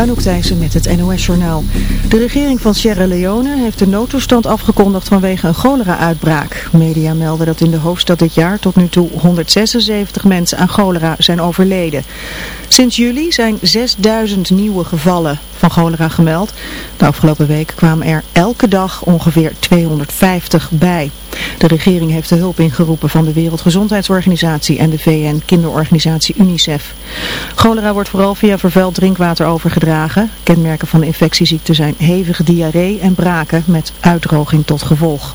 Anouk Thijssen met het NOS-journaal. De regering van Sierra Leone heeft de noodtoestand afgekondigd vanwege een cholera-uitbraak. Media melden dat in de hoofdstad dit jaar tot nu toe 176 mensen aan cholera zijn overleden. Sinds juli zijn 6000 nieuwe gevallen van cholera gemeld. De afgelopen week kwamen er elke dag ongeveer 250 bij. De regering heeft de hulp ingeroepen van de Wereldgezondheidsorganisatie en de VN-kinderorganisatie UNICEF. Cholera wordt vooral via vervuild drinkwater overgedragen. Kenmerken van de infectieziekte zijn hevige diarree en braken met uitdroging tot gevolg.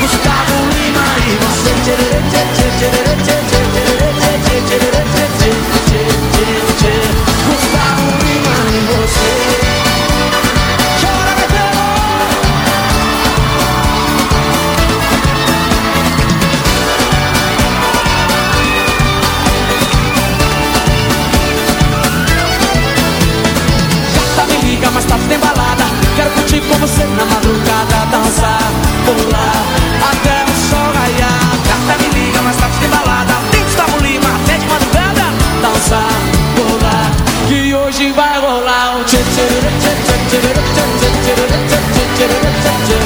Gustavo Lima y vos touch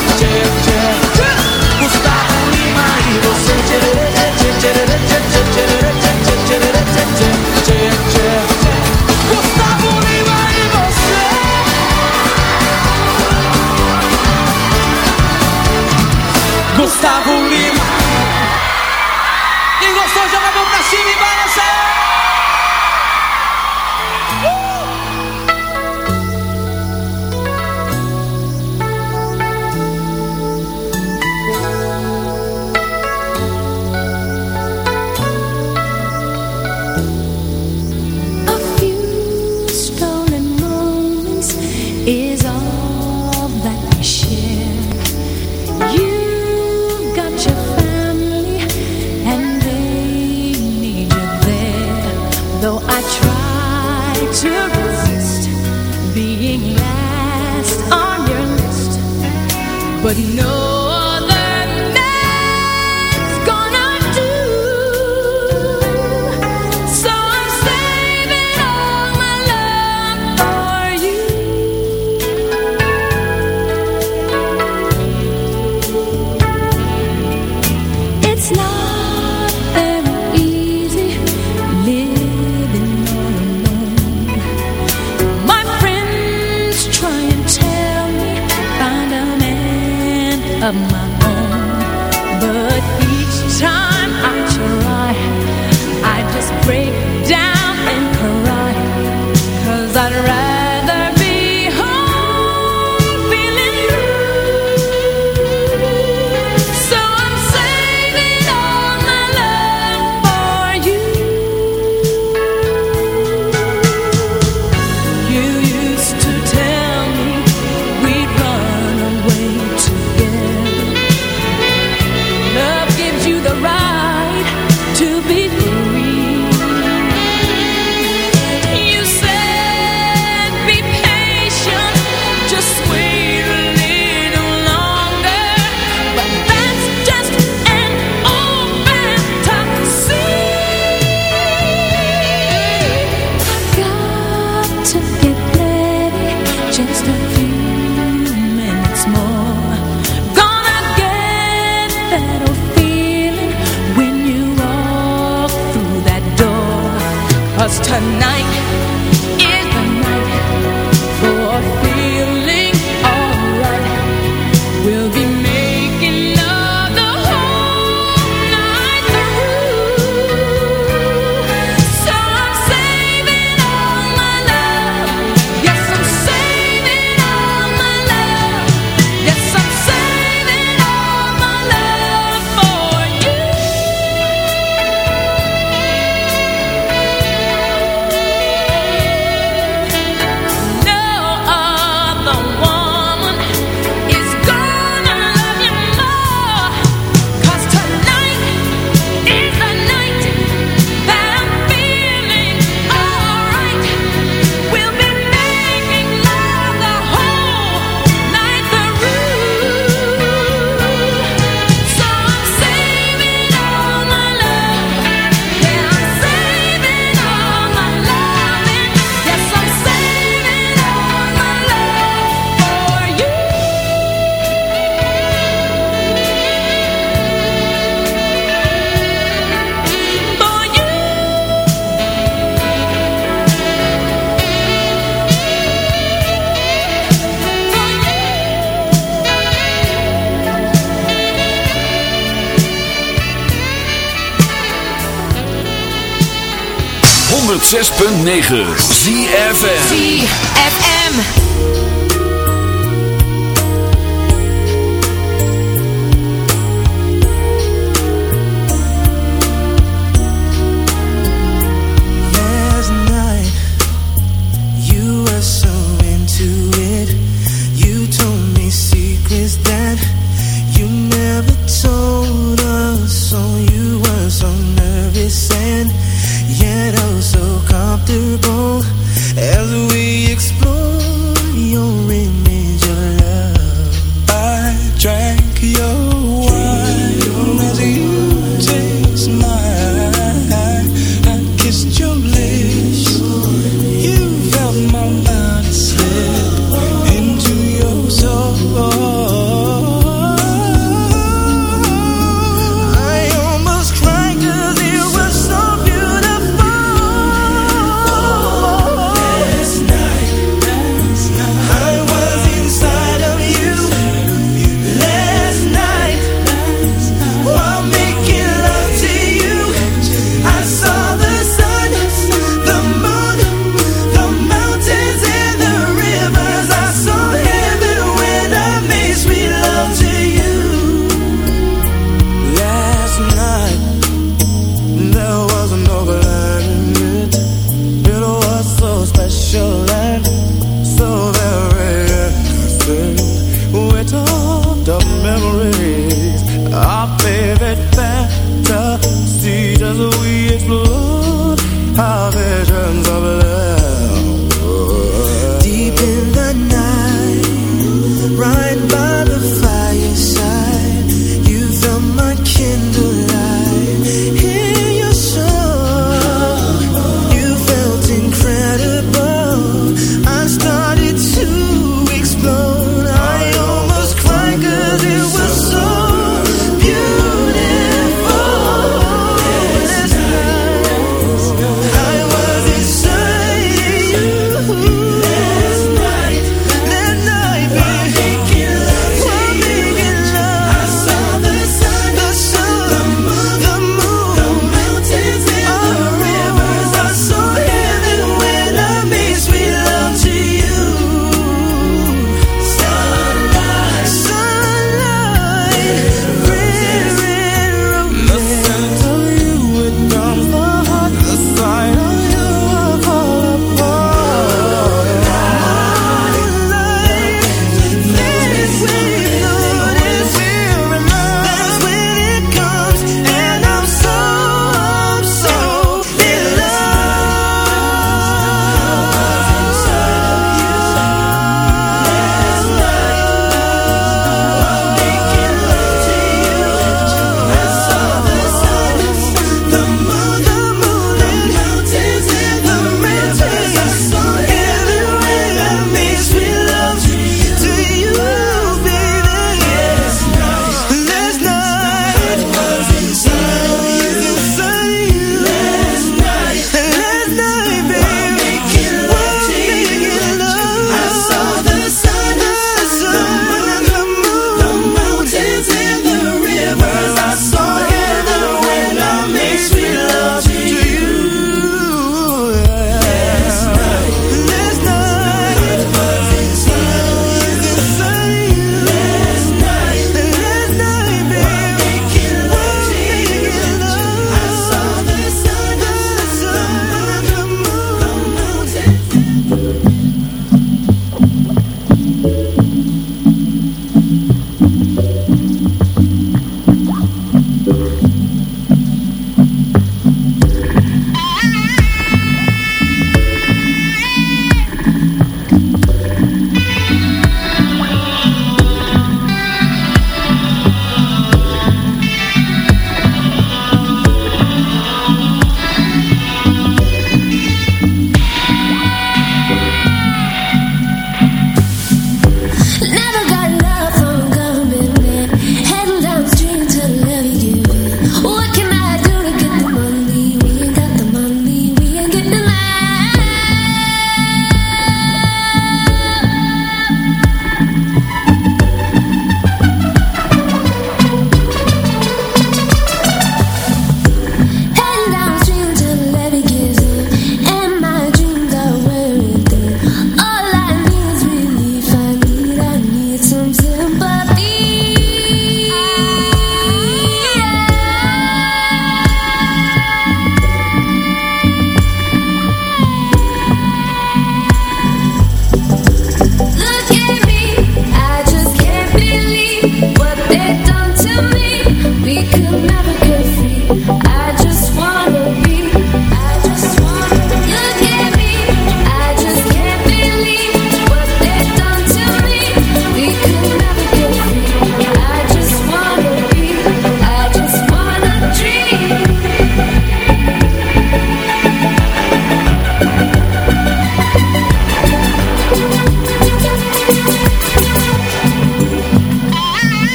106.9 ZFM ZFM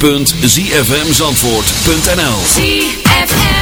www.zfmzandvoort.nl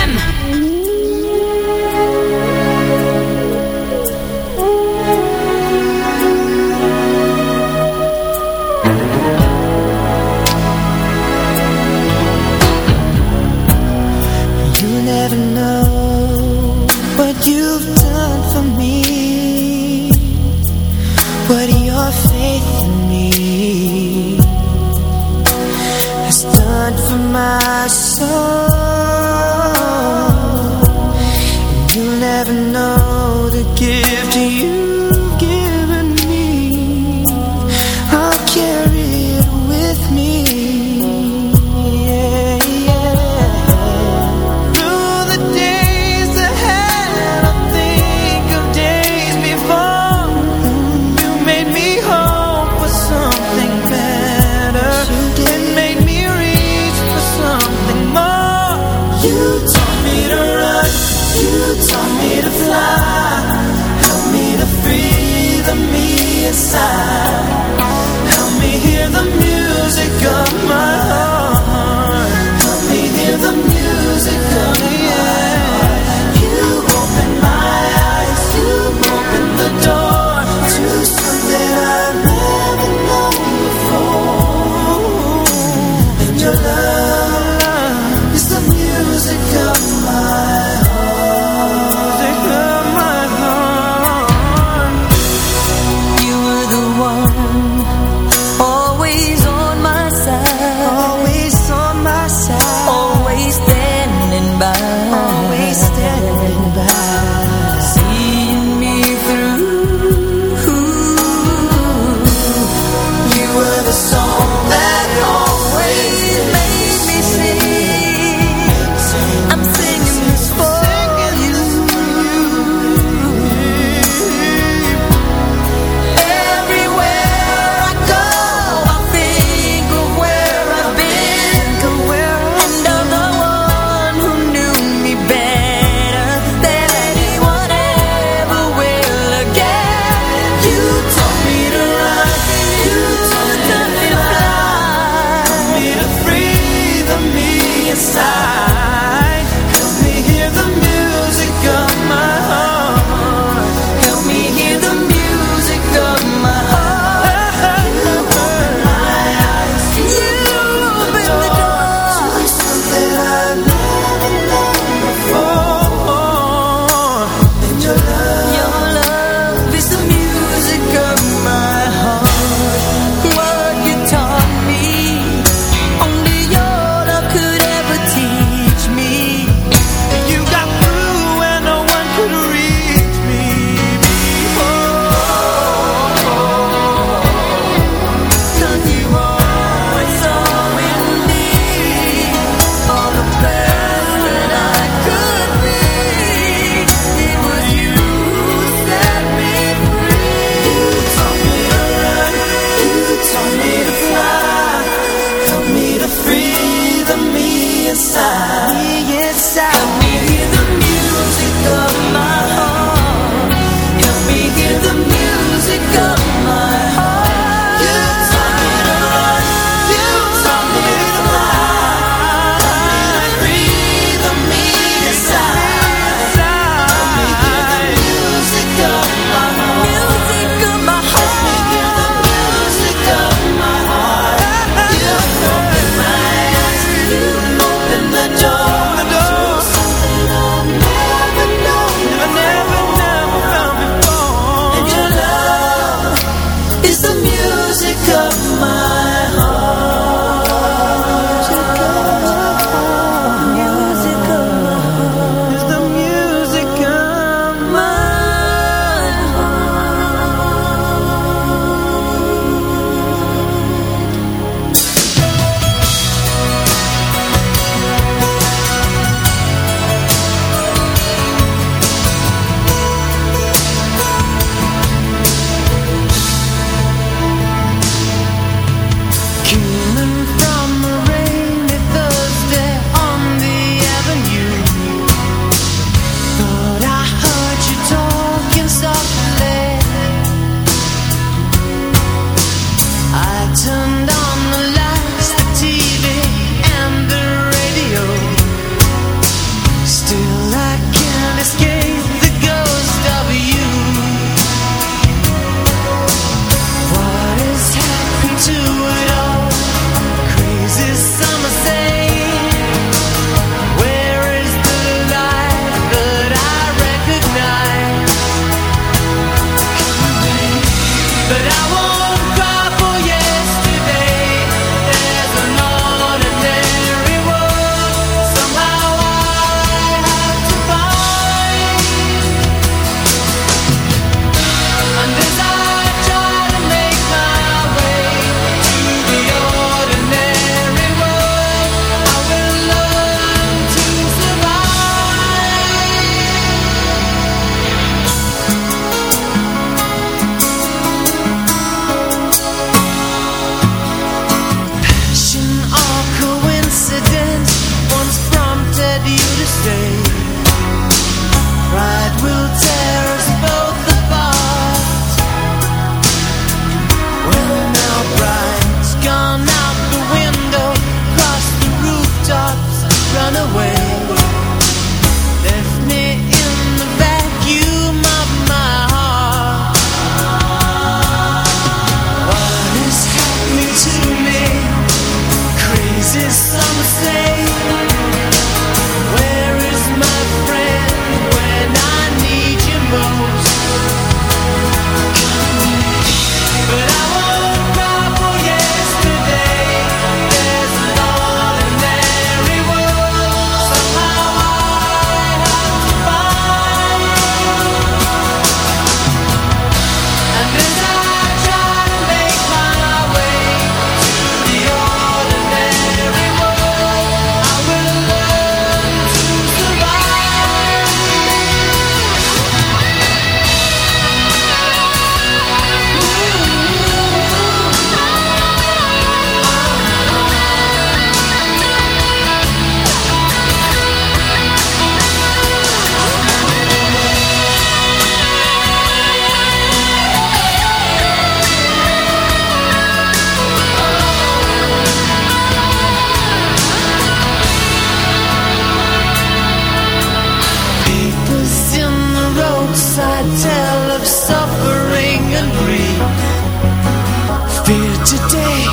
Fear today,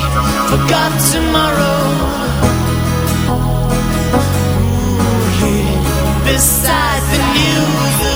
forgot tomorrow. Ooh, yeah. Beside the news.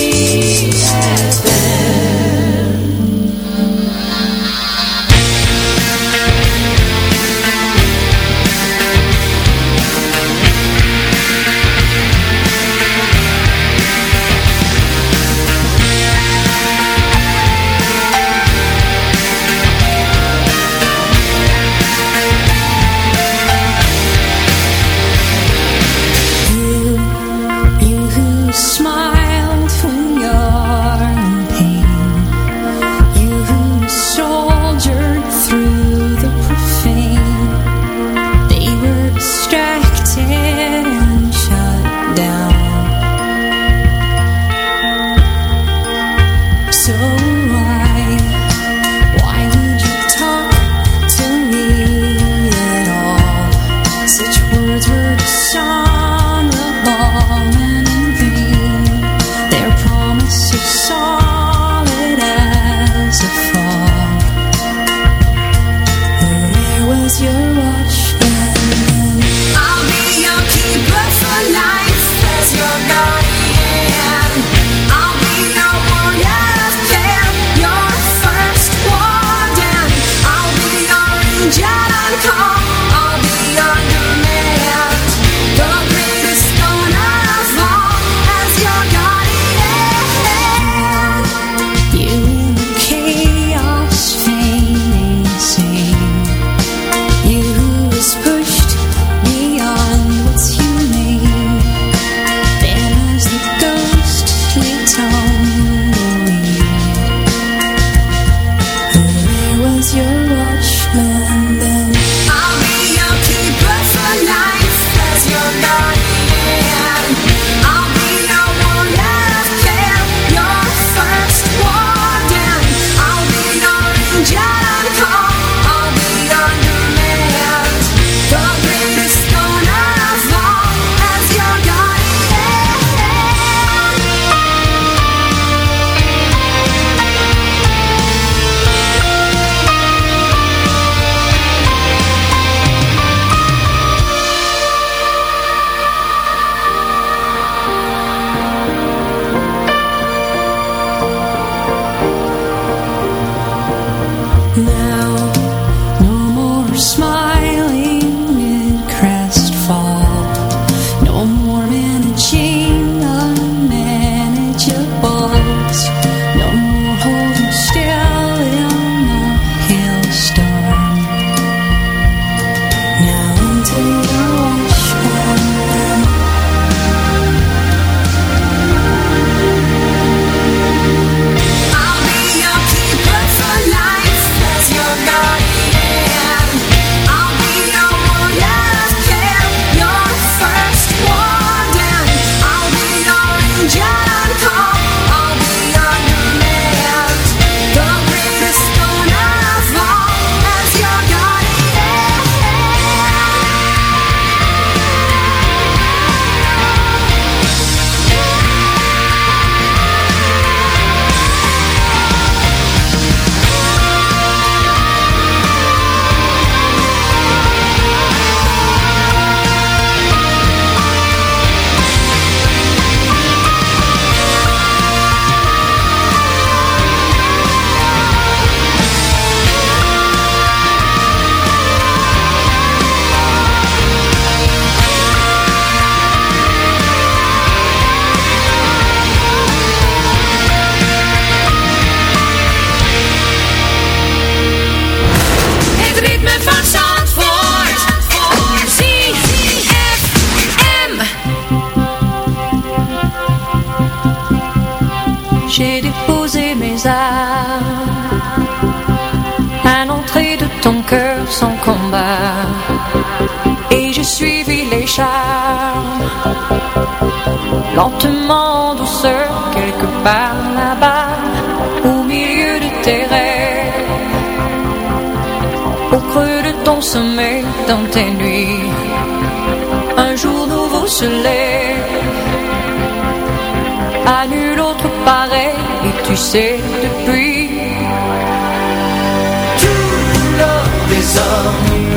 j'ai déposé mes armes à l'entrée de ton cœur sans combat. Et j'ai suivi les charmes, lentement, douceur, quelque part là-bas, au milieu de tes rêves, au creux de ton sommeil, dans tes nuits. Un jour nouveau se lève, à you said to depuis Tout love is all.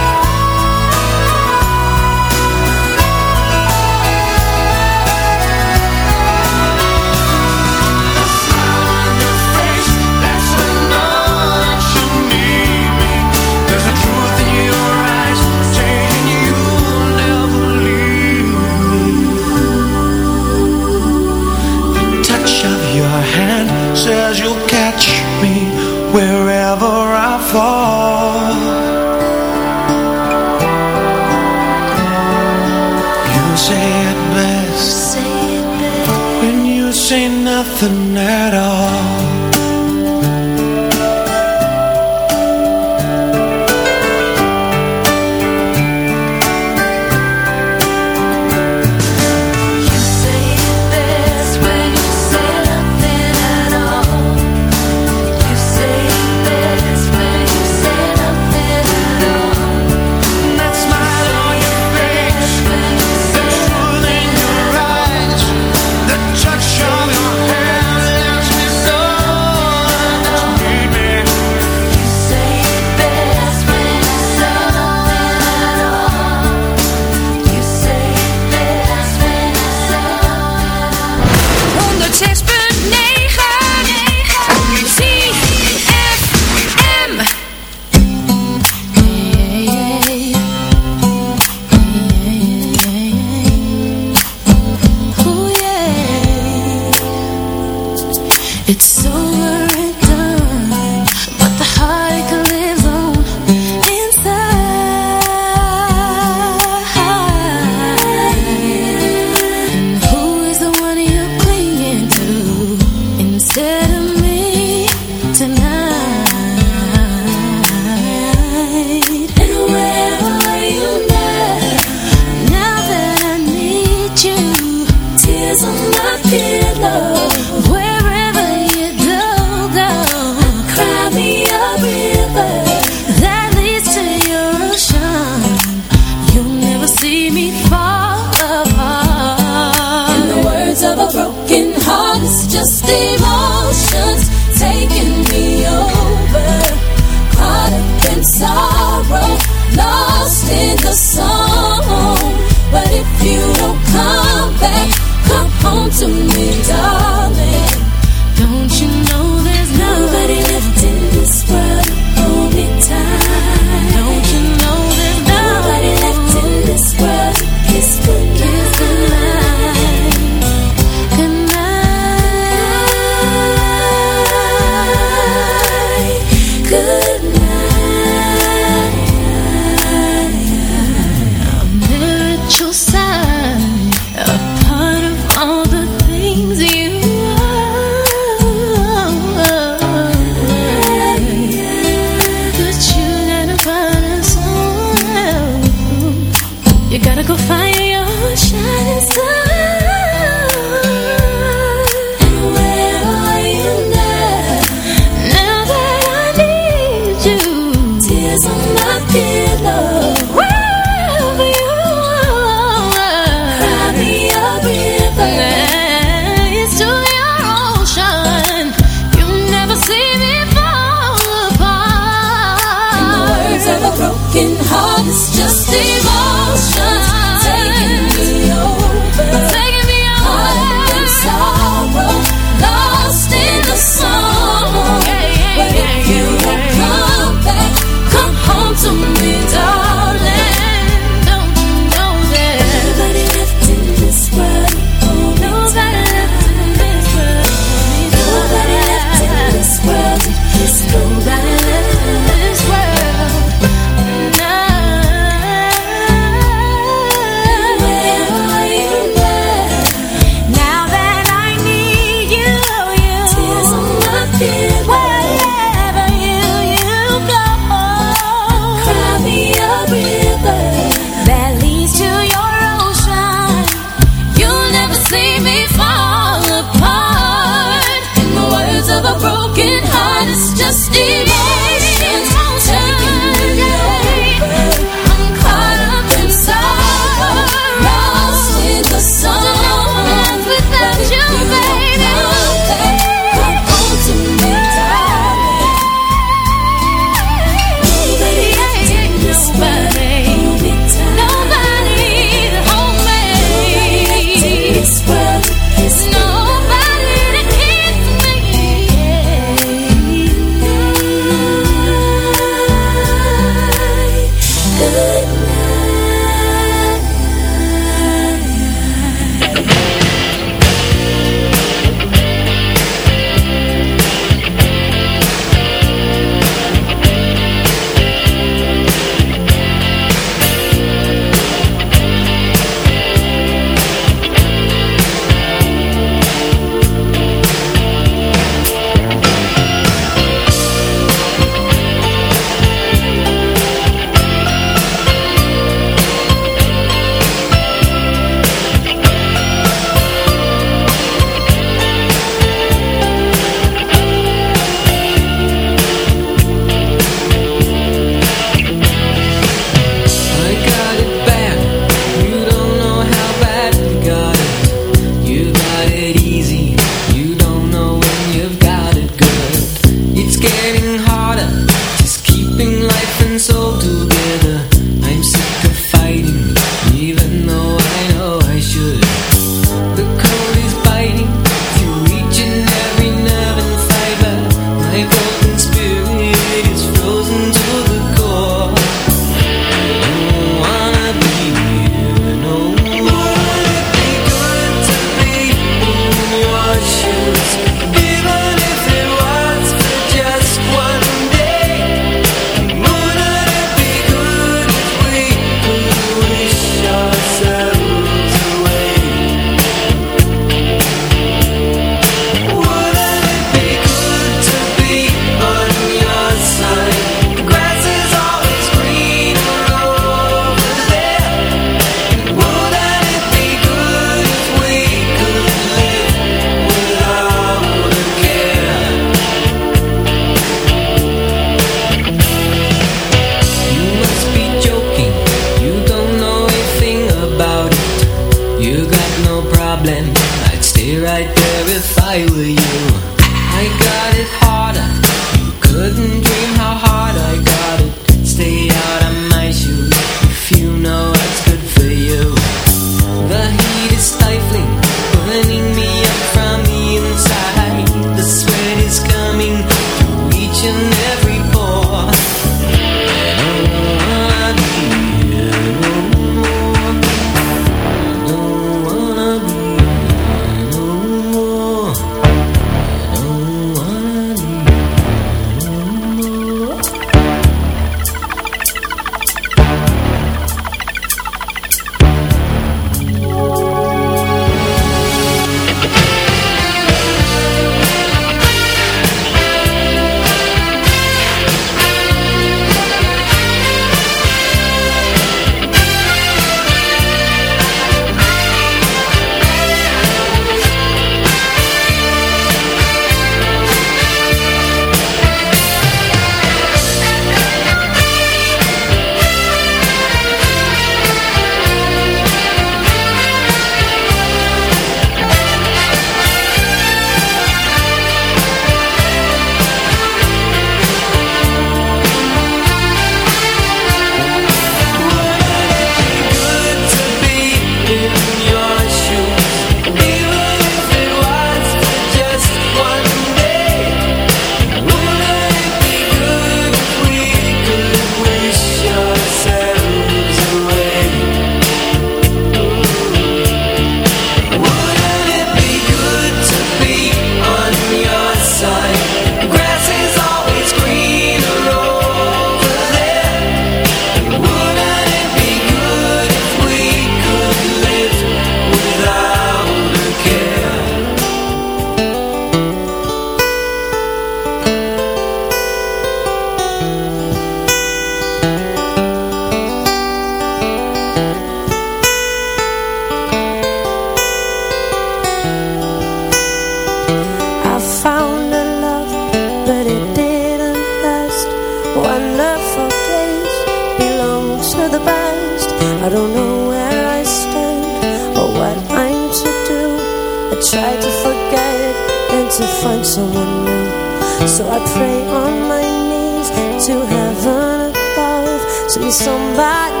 somebody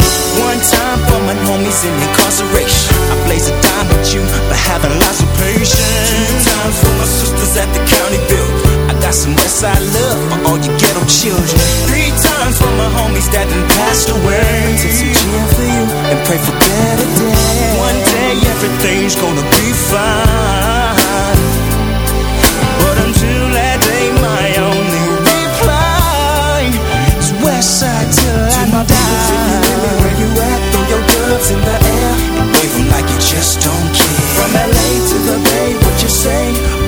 One time for my homies in incarceration. I blaze a dime with you for having lots of patience. Two times for my sisters at the county build. I got some Westside love for all you ghetto children. Three times for my homies that done passed away. Take some gin for you and pray for better days. One day everything's gonna be fine. Gloves in the air 'em like you just don't care. From LA to the Bay, what you say?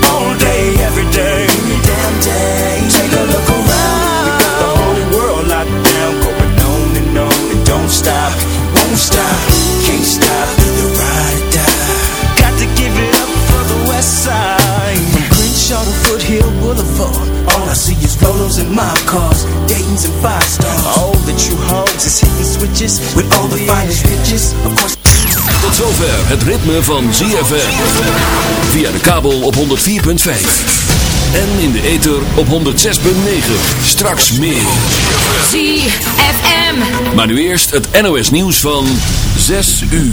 All day, every day, any damn day. Take a look around. We got the whole world locked down, going on and on and don't stop, won't stop, can't stop, either ride or die. Got to give it up for the West Side. From Crenshaw to Foothill Boulevard, all I see is Rolos and mob cars, with all the finest bitches. Of course. Tot zover het ritme van ZFM. Via de kabel op 104.5. En in de ether op 106.9. Straks meer. ZFM. Maar nu eerst het NOS nieuws van 6 uur.